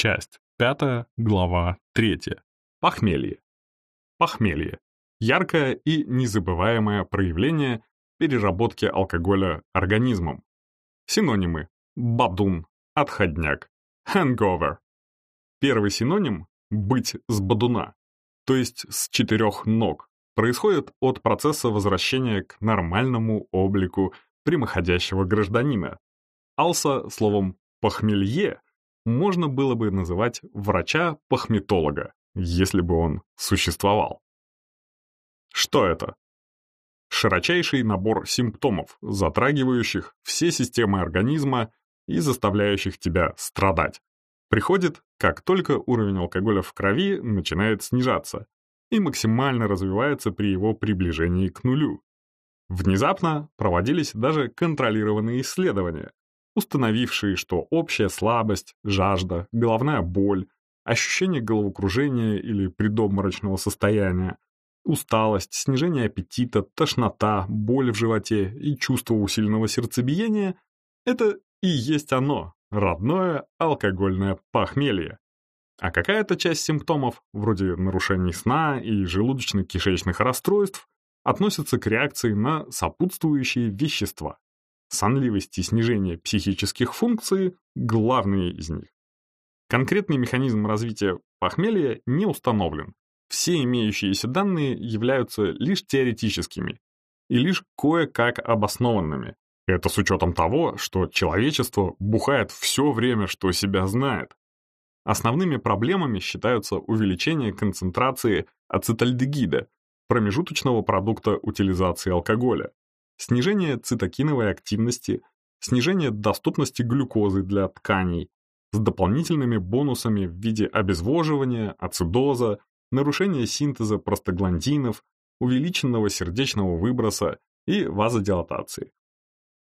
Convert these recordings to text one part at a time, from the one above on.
Часть 5, глава 3. Похмелье. Похмелье. Яркое и незабываемое проявление переработки алкоголя организмом. Синонимы. Бадун, отходняк, hangover. Первый синоним – быть с бадуна, то есть с четырех ног, происходит от процесса возвращения к нормальному облику прямоходящего гражданина. Алса словом «похмелье» можно было бы называть врача-пахметолога, если бы он существовал. Что это? Широчайший набор симптомов, затрагивающих все системы организма и заставляющих тебя страдать. Приходит, как только уровень алкоголя в крови начинает снижаться и максимально развивается при его приближении к нулю. Внезапно проводились даже контролированные исследования, установившие, что общая слабость, жажда, головная боль, ощущение головокружения или предобморочного состояния, усталость, снижение аппетита, тошнота, боль в животе и чувство усиленного сердцебиения – это и есть оно, родное алкогольное похмелье. А какая-то часть симптомов, вроде нарушений сна и желудочно-кишечных расстройств, относится к реакции на сопутствующие вещества. Сонливость и снижение психических функций – главные из них. Конкретный механизм развития похмелья не установлен. Все имеющиеся данные являются лишь теоретическими и лишь кое-как обоснованными. Это с учетом того, что человечество бухает все время, что себя знает. Основными проблемами считаются увеличение концентрации ацетальдегида, промежуточного продукта утилизации алкоголя, снижение цитокиновой активности, снижение доступности глюкозы для тканей, с дополнительными бонусами в виде обезвоживания, ацидоза, нарушения синтеза простагландинов, увеличенного сердечного выброса и вазодилатации.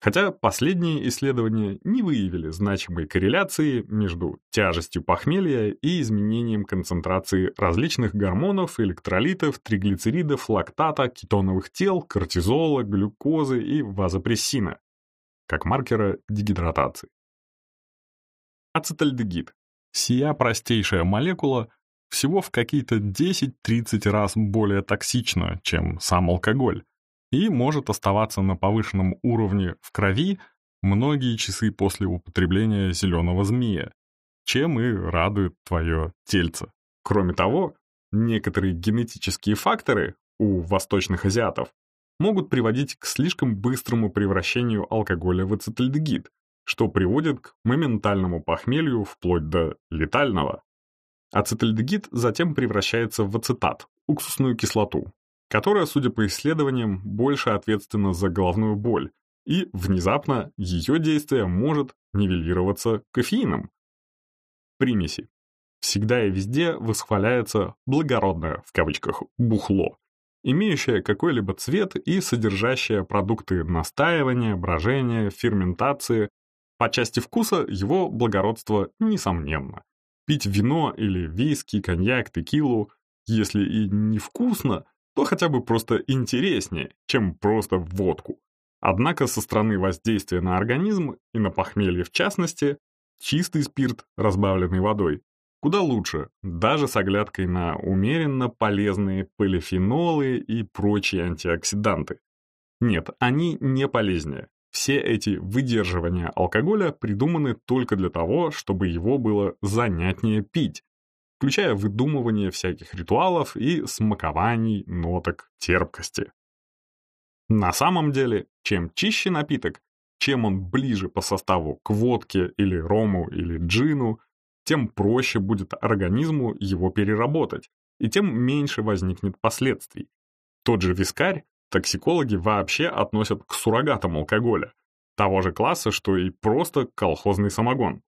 Хотя последние исследования не выявили значимой корреляции между тяжестью похмелья и изменением концентрации различных гормонов, электролитов, триглицеридов, лактата, кетоновых тел, кортизола, глюкозы и вазопрессина, как маркера дегидратации. Ацетальдегид. Сия простейшая молекула всего в какие-то 10-30 раз более токсична, чем сам алкоголь, и может оставаться на повышенном уровне в крови многие часы после употребления зеленого змея, чем и радует твое тельце. Кроме того, некоторые генетические факторы у восточных азиатов могут приводить к слишком быстрому превращению алкоголя в ацетальдегид, что приводит к моментальному похмелью вплоть до летального. Ацетальдегид затем превращается в ацетат, уксусную кислоту, которая, судя по исследованиям, больше ответственна за головную боль, и внезапно ее действие может нивелироваться кофеином. Примеси. Всегда и везде восхваляется «благородное» в кавычках «бухло», имеющее какой-либо цвет и содержащее продукты настаивания, брожения, ферментации. По части вкуса его благородство несомненно. Пить вино или виски, коньяк, текилу, если и невкусно, то хотя бы просто интереснее, чем просто водку. Однако со стороны воздействия на организм и на похмелье в частности, чистый спирт, разбавленный водой, куда лучше, даже с оглядкой на умеренно полезные полифенолы и прочие антиоксиданты. Нет, они не полезнее. Все эти выдерживания алкоголя придуманы только для того, чтобы его было занятнее пить, включая выдумывание всяких ритуалов и смакований ноток терпкости. На самом деле, чем чище напиток, чем он ближе по составу к водке или рому или джину, тем проще будет организму его переработать, и тем меньше возникнет последствий. Тот же вискарь токсикологи вообще относят к суррогатам алкоголя, того же класса, что и просто колхозный самогон.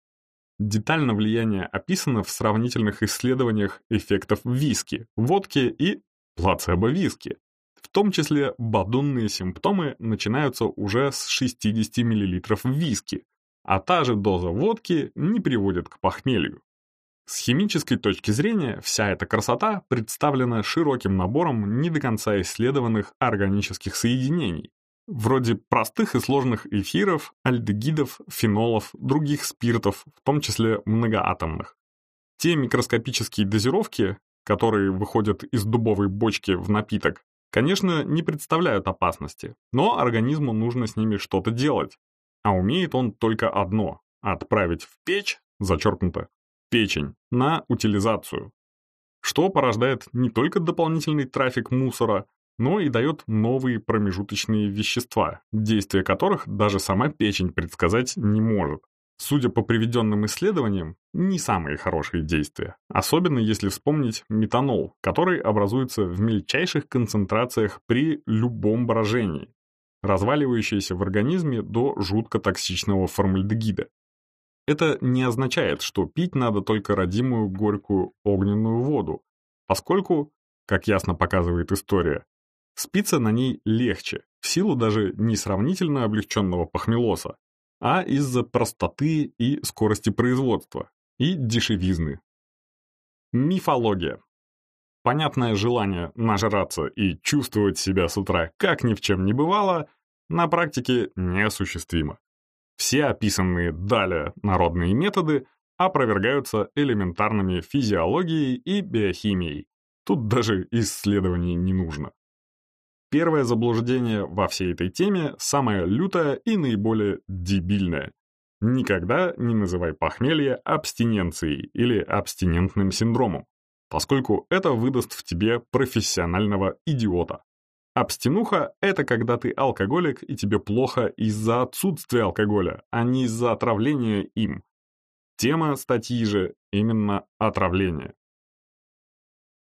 Детально влияние описано в сравнительных исследованиях эффектов виски, водки и плацебо-виски. В том числе бадунные симптомы начинаются уже с 60 мл виски, а та же доза водки не приводит к похмелью. С химической точки зрения вся эта красота представлена широким набором не до конца исследованных органических соединений, вроде простых и сложных эфиров, альдегидов, фенолов, других спиртов, в том числе многоатомных. Те микроскопические дозировки, которые выходят из дубовой бочки в напиток, конечно, не представляют опасности, но организму нужно с ними что-то делать. А умеет он только одно – отправить в печь, зачеркнуто, печень, на утилизацию. Что порождает не только дополнительный трафик мусора, но и дает новые промежуточные вещества, действия которых даже сама печень предсказать не может. Судя по приведенным исследованиям, не самые хорошие действия, особенно если вспомнить метанол, который образуется в мельчайших концентрациях при любом брожении, разваливающийся в организме до жутко токсичного формальдегида. Это не означает, что пить надо только родимую горькую огненную воду, поскольку, как ясно показывает история, спиться на ней легче, в силу даже не сравнительно облегченного похмелоса, а из-за простоты и скорости производства, и дешевизны. Мифология. Понятное желание нажраться и чувствовать себя с утра как ни в чем не бывало, на практике неосуществимо. Все описанные далее народные методы опровергаются элементарными физиологией и биохимией. Тут даже исследований не нужно. Первое заблуждение во всей этой теме самое лютое и наиболее дебильное. Никогда не называй похмелье абстиненцией или абстинентным синдромом, поскольку это выдаст в тебе профессионального идиота. Абстинуха – это когда ты алкоголик и тебе плохо из-за отсутствия алкоголя, а не из-за отравления им. Тема статьи же именно отравление.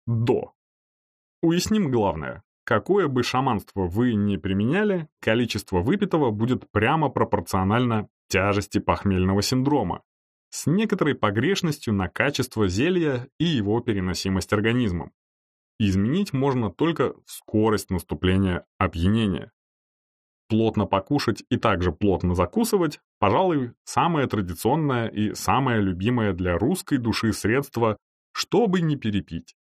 До. Уясним главное. Какое бы шаманство вы ни применяли, количество выпитого будет прямо пропорционально тяжести похмельного синдрома, с некоторой погрешностью на качество зелья и его переносимость организмом. Изменить можно только скорость наступления опьянения. Плотно покушать и также плотно закусывать, пожалуй, самое традиционное и самое любимое для русской души средство, чтобы не перепить.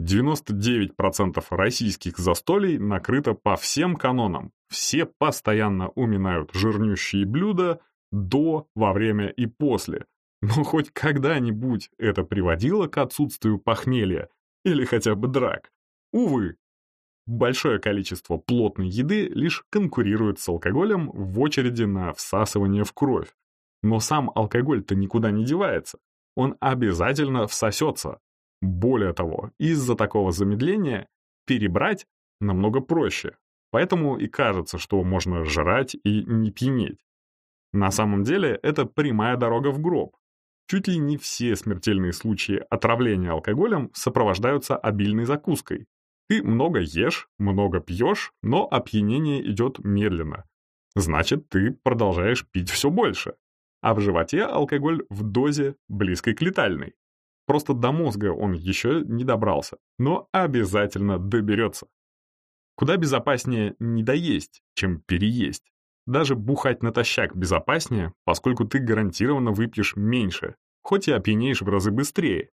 99% российских застолий накрыто по всем канонам. Все постоянно уминают жирнющие блюда до, во время и после. Но хоть когда-нибудь это приводило к отсутствию похмелья или хотя бы драк. Увы, большое количество плотной еды лишь конкурирует с алкоголем в очереди на всасывание в кровь. Но сам алкоголь-то никуда не девается. Он обязательно всосется, более того, из-за такого замедления перебрать намного проще, поэтому и кажется, что можно жрать и не пьянеть. На самом деле это прямая дорога в гроб. Чуть ли не все смертельные случаи отравления алкоголем сопровождаются обильной закуской. Ты много ешь, много пьешь, но опьянение идет медленно. Значит, ты продолжаешь пить все больше. А в животе алкоголь в дозе близкой к летальной. Просто до мозга он еще не добрался, но обязательно доберется. Куда безопаснее не доесть, чем переесть. Даже бухать натощак безопаснее, поскольку ты гарантированно выпьешь меньше, хоть и опьянеешь в разы быстрее.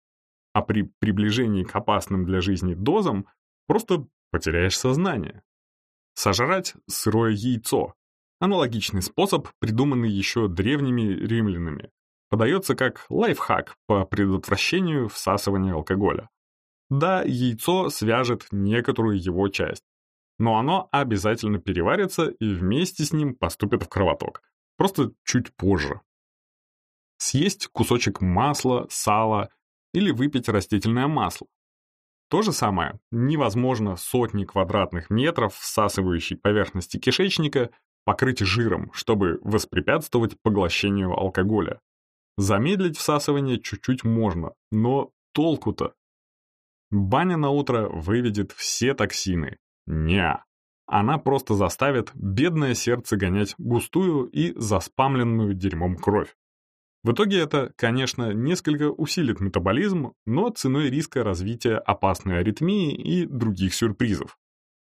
А при приближении к опасным для жизни дозам просто потеряешь сознание. Сожрать сырое яйцо. Аналогичный способ, придуманный еще древними римлянами подается как лайфхак по предотвращению всасывания алкоголя. Да, яйцо свяжет некоторую его часть, но оно обязательно переварится и вместе с ним поступит в кровоток, просто чуть позже. Съесть кусочек масла, сала или выпить растительное масло. То же самое невозможно сотни квадратных метров всасывающей поверхности кишечника покрыть жиром, чтобы воспрепятствовать поглощению алкоголя. Замедлить всасывание чуть-чуть можно, но толку-то? Баня на утро выведет все токсины. Неа. Она просто заставит бедное сердце гонять густую и заспамленную дерьмом кровь. В итоге это, конечно, несколько усилит метаболизм, но ценой риска развития опасной аритмии и других сюрпризов.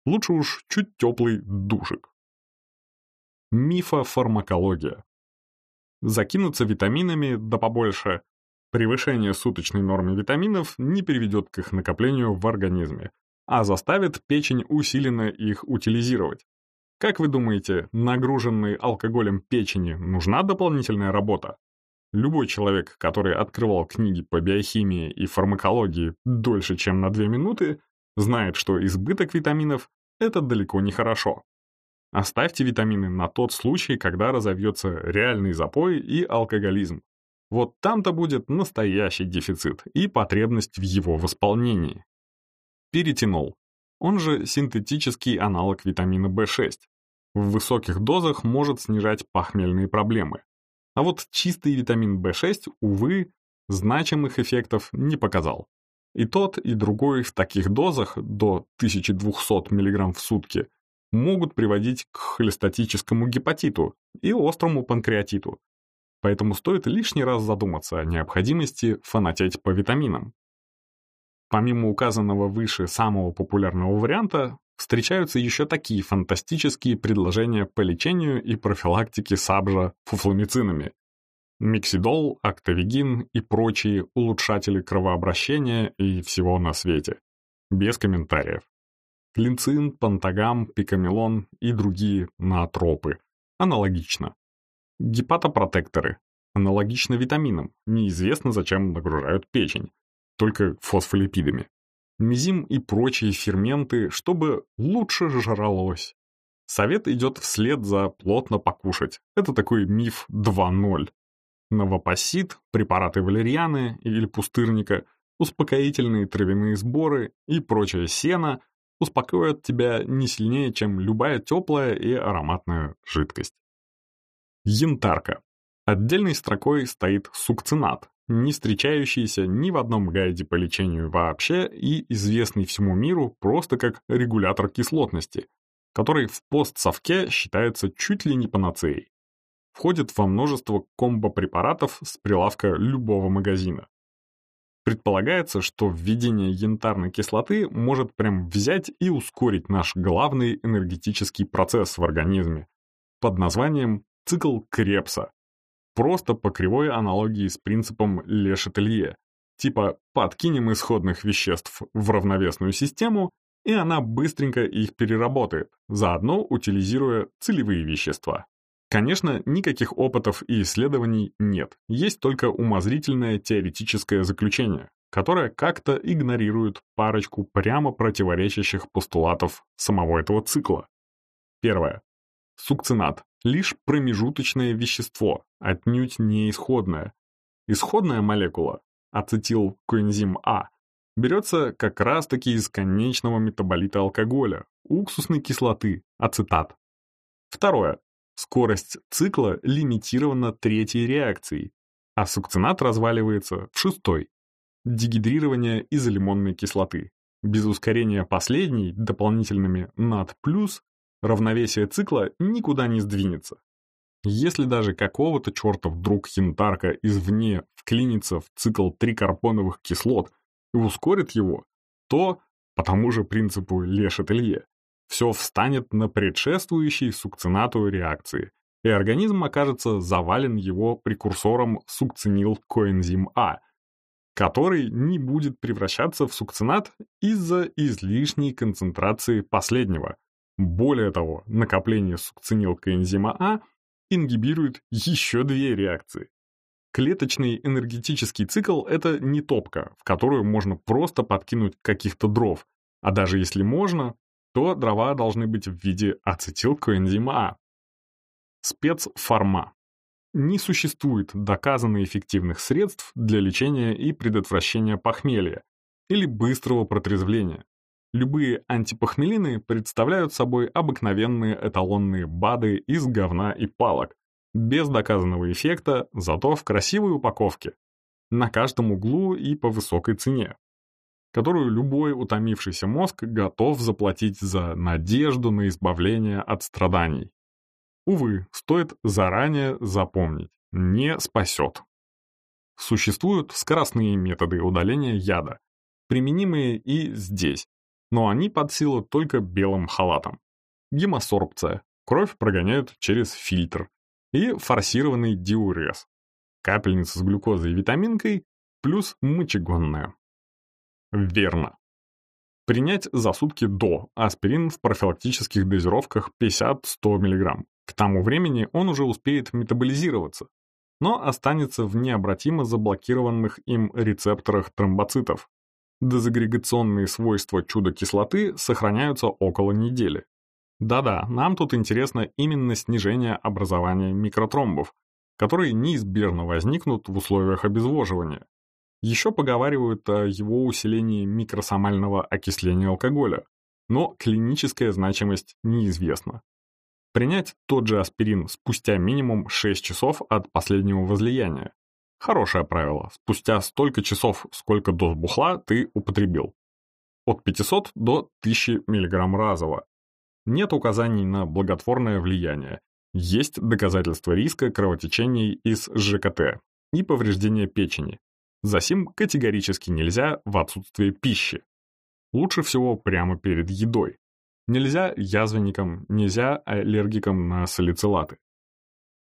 Лучше уж чуть теплый душик. Мифофармакология. Закинуться витаминами да побольше. Превышение суточной нормы витаминов не приведет к их накоплению в организме, а заставит печень усиленно их утилизировать. Как вы думаете, нагруженной алкоголем печени нужна дополнительная работа? Любой человек, который открывал книги по биохимии и фармакологии дольше, чем на 2 минуты, знает, что избыток витаминов – это далеко не хорошо. Оставьте витамины на тот случай, когда разовьется реальный запой и алкоголизм. Вот там-то будет настоящий дефицит и потребность в его восполнении. Перетянул. Он же синтетический аналог витамина В6. В высоких дозах может снижать похмельные проблемы. А вот чистый витамин В6, увы, значимых эффектов не показал. И тот, и другой в таких дозах, до 1200 мг в сутки, могут приводить к холестатическому гепатиту и острому панкреатиту. Поэтому стоит лишний раз задуматься о необходимости фанатеть по витаминам. Помимо указанного выше самого популярного варианта, встречаются еще такие фантастические предложения по лечению и профилактике сабжа фуфламицинами. Миксидол, актовигин и прочие улучшатели кровообращения и всего на свете. Без комментариев. Клинцин, пантагам, пикамелон и другие наотропы. Аналогично. Гепатопротекторы. Аналогично витаминам. Неизвестно, зачем нагружают печень. Только фосфолипидами. Мизим и прочие ферменты, чтобы лучше жралось. Совет идет вслед за плотно покушать. Это такой миф 2.0. Новопосит, препараты валерьяны или пустырника, успокоительные травяные сборы и прочее сено – успокоят тебя не сильнее, чем любая теплая и ароматная жидкость. Янтарка. Отдельной строкой стоит сукцинат, не встречающийся ни в одном гайде по лечению вообще и известный всему миру просто как регулятор кислотности, который в постсовке считается чуть ли не панацеей. Входит во множество комбо-препаратов с прилавка любого магазина. Предполагается, что введение янтарной кислоты может прям взять и ускорить наш главный энергетический процесс в организме под названием цикл Крепса. Просто по кривой аналогии с принципом Ле-Шателье. Типа подкинем исходных веществ в равновесную систему, и она быстренько их переработает, заодно утилизируя целевые вещества. Конечно, никаких опытов и исследований нет, есть только умозрительное теоретическое заключение, которое как-то игнорирует парочку прямо противоречащих постулатов самого этого цикла. Первое. Сукцинат – лишь промежуточное вещество, отнюдь не исходное. Исходная молекула, ацетилкоэнзим А, берется как раз-таки из конечного метаболита алкоголя, уксусной кислоты, ацетат. Второе. Скорость цикла лимитирована третьей реакцией, а сукцинат разваливается в шестой. Дегидрирование изолимонной кислоты. Без ускорения последней дополнительными над плюс равновесие цикла никуда не сдвинется. Если даже какого-то черта вдруг янтарка извне вклинится в цикл трикарбоновых кислот и ускорит его, то, по тому же принципу Ле-Шателье, все встанет на предшествующей сукцинату реакции, и организм окажется завален его прекурсором сукцинил-коэнзим А, который не будет превращаться в сукцинат из-за излишней концентрации последнего. Более того, накопление сукцинил-коэнзима А ингибирует еще две реакции. Клеточный энергетический цикл — это не топка, в которую можно просто подкинуть каких-то дров, а даже если можно, то дрова должны быть в виде ацетилкоэнзима А. Спецфарма. Не существует доказанно эффективных средств для лечения и предотвращения похмелья или быстрого протрезвления. Любые антипохмелины представляют собой обыкновенные эталонные БАДы из говна и палок, без доказанного эффекта, зато в красивой упаковке, на каждом углу и по высокой цене которую любой утомившийся мозг готов заплатить за надежду на избавление от страданий. Увы, стоит заранее запомнить, не спасет. Существуют скоростные методы удаления яда, применимые и здесь, но они под силу только белым халатом. Гемосорбция, кровь прогоняют через фильтр, и форсированный диурез, капельница с глюкозой и витаминкой плюс мочегонная. Верно. Принять за сутки до аспирин в профилактических дозировках 50-100 мг. К тому времени он уже успеет метаболизироваться. но останется в необратимо заблокированных им рецепторах тромбоцитов. Дезагрегационные свойства чудо-кислоты сохраняются около недели. Да-да, нам тут интересно именно снижение образования микротромбов, которые неизбежно возникнут в условиях обезвоживания. Еще поговаривают о его усилении микросомального окисления алкоголя, но клиническая значимость неизвестна. Принять тот же аспирин спустя минимум 6 часов от последнего возлияния. Хорошее правило, спустя столько часов, сколько доз бухла ты употребил. От 500 до 1000 мг разово. Нет указаний на благотворное влияние. Есть доказательства риска кровотечений из ЖКТ и повреждения печени. Засим категорически нельзя в отсутствие пищи. Лучше всего прямо перед едой. Нельзя язвенникам, нельзя аллергикам на салицилаты.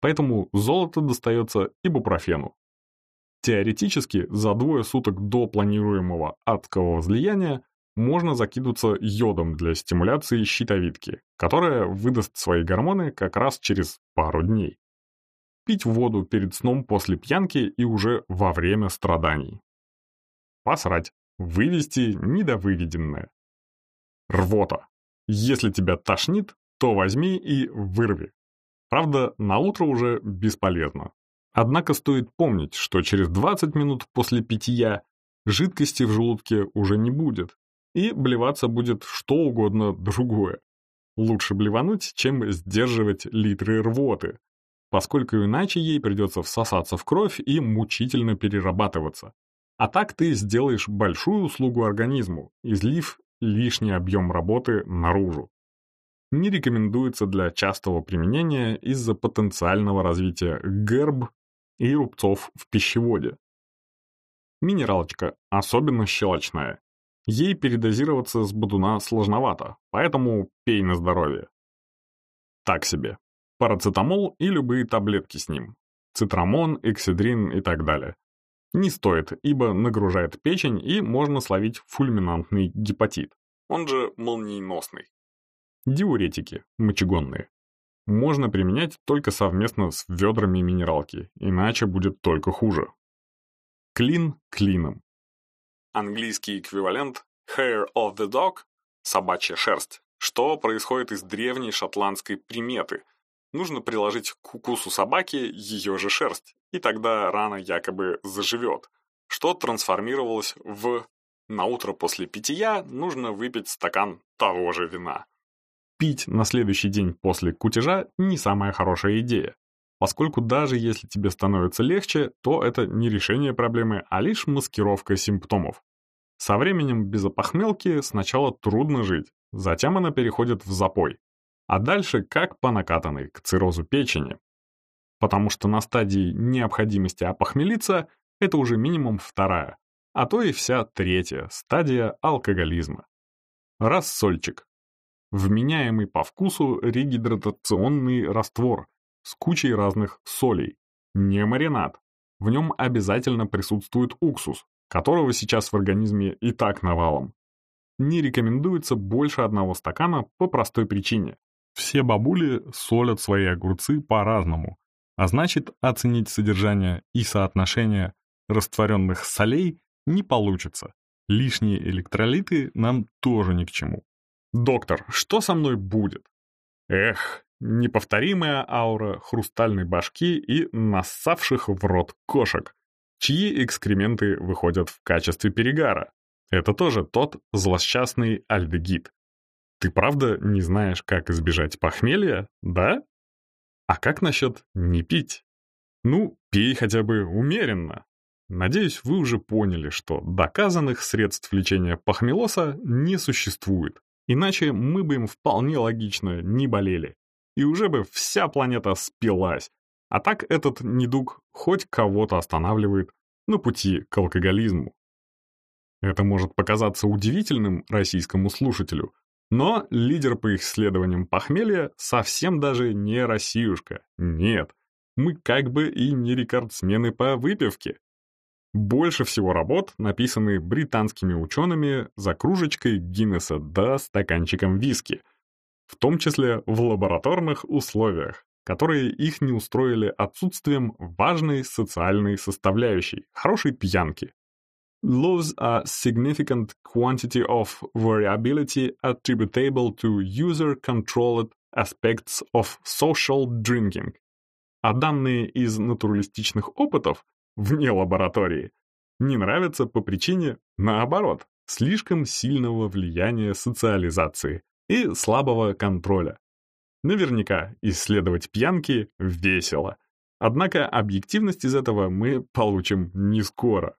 Поэтому золото достается ибупрофену. Теоретически, за двое суток до планируемого адского возлияния можно закидываться йодом для стимуляции щитовидки, которая выдаст свои гормоны как раз через пару дней. Пить воду перед сном после пьянки и уже во время страданий. Посрать. Вывести недовыведенное. Рвота. Если тебя тошнит, то возьми и вырви. Правда, на утро уже бесполезно. Однако стоит помнить, что через 20 минут после питья жидкости в желудке уже не будет, и блеваться будет что угодно другое. Лучше блевануть, чем сдерживать литры рвоты, поскольку иначе ей придется всосаться в кровь и мучительно перерабатываться. А так ты сделаешь большую услугу организму, излив лишний объем работы наружу. Не рекомендуется для частого применения из-за потенциального развития герб и рубцов в пищеводе. Минералочка, особенно щелочная. Ей передозироваться с бодуна сложновато, поэтому пей на здоровье. Так себе. Парацетамол и любые таблетки с ним. Цитрамон, экседрин и так далее. Не стоит, ибо нагружает печень и можно словить фульминантный гепатит, он же молниеносный. Диуретики, мочегонные. Можно применять только совместно с ведрами минералки, иначе будет только хуже. Клин клином. Английский эквивалент hair of the dog – собачья шерсть, что происходит из древней шотландской приметы. Нужно приложить к укусу собаки ее же шерсть, и тогда рана якобы заживет, что трансформировалось в «на утро после питья нужно выпить стакан того же вина». Пить на следующий день после кутежа не самая хорошая идея, поскольку даже если тебе становится легче, то это не решение проблемы, а лишь маскировка симптомов. Со временем без опохмелки сначала трудно жить, затем она переходит в запой, а дальше как по накатанной, к циррозу печени. Потому что на стадии необходимости опохмелиться это уже минимум вторая, а то и вся третья стадия алкоголизма. Рассольчик. Вменяемый по вкусу регидратационный раствор с кучей разных солей. Не маринад. В нем обязательно присутствует уксус, которого сейчас в организме и так навалом. Не рекомендуется больше одного стакана по простой причине. Все бабули солят свои огурцы по-разному, а значит оценить содержание и соотношение растворенных солей не получится. Лишние электролиты нам тоже ни к чему. «Доктор, что со мной будет?» Эх, неповторимая аура хрустальной башки и нассавших в рот кошек, чьи экскременты выходят в качестве перегара. Это тоже тот злосчастный альдегид. Ты правда не знаешь, как избежать похмелья, да? А как насчет не пить? Ну, пей хотя бы умеренно. Надеюсь, вы уже поняли, что доказанных средств лечения похмелоса не существует. Иначе мы бы им вполне логично не болели. И уже бы вся планета спилась. А так этот недуг хоть кого-то останавливает на пути к алкоголизму. Это может показаться удивительным российскому слушателю, но лидер по исследованиям похмелья совсем даже не Россиюшка. Нет, мы как бы и не рекордсмены по выпивке. Больше всего работ написаны британскими учеными за кружечкой Гиннесса да стаканчиком виски, в том числе в лабораторных условиях. которые их не устроили отсутствием важной социальной составляющей, хорошей пьянки. Lose a significant quantity of variability attributable to user-controlled aspects of social drinking. А данные из натуралистичных опытов вне лаборатории не нравятся по причине, наоборот, слишком сильного влияния социализации и слабого контроля. Наверняка исследовать пьянки весело. Однако объективность из этого мы получим не скоро.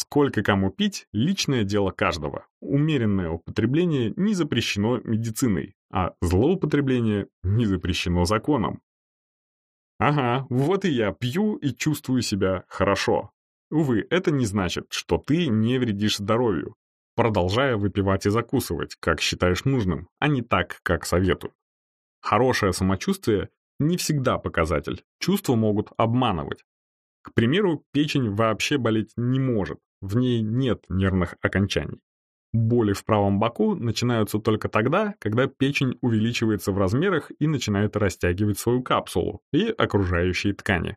Сколько кому пить – личное дело каждого. Умеренное употребление не запрещено медициной, а злоупотребление не запрещено законом. Ага, вот и я пью и чувствую себя хорошо. Увы, это не значит, что ты не вредишь здоровью, продолжая выпивать и закусывать, как считаешь нужным, а не так, как советую. Хорошее самочувствие не всегда показатель, чувства могут обманывать. К примеру, печень вообще болеть не может, в ней нет нервных окончаний. Боли в правом боку начинаются только тогда, когда печень увеличивается в размерах и начинает растягивать свою капсулу и окружающие ткани.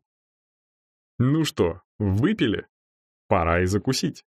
Ну что, выпили? Пора и закусить.